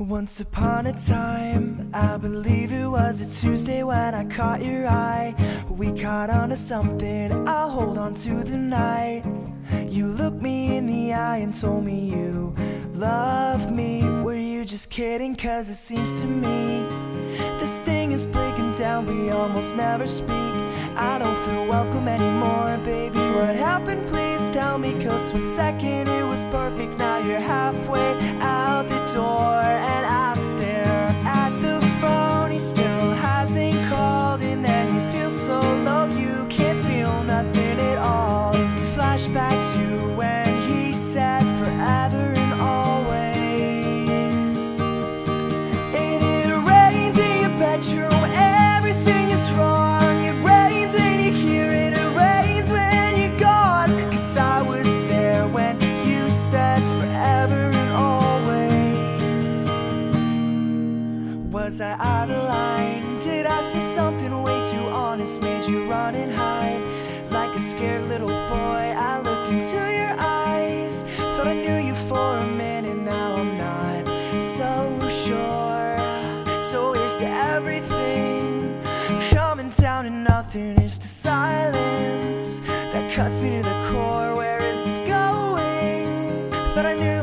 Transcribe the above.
Once upon a time, I believe it was a Tuesday when I caught your eye. We caught on to something, I'll hold on to the night. You looked me in the eye and told me you love me. Were you just kidding? Cause it seems to me this thing is breaking down, we almost never speak. I don't feel welcome anymore, baby. What happened? Please tell me. Cause one second it was perfect, now you're halfway out the door. line. Did I say something way too honest? Made you run and hide. Like a scared little boy, I looked into your eyes. Thought I knew you for a minute, now I'm not so sure. So here's to everything coming down to nothing. Here's to silence that cuts me to the core. Where is this going? Thought I knew.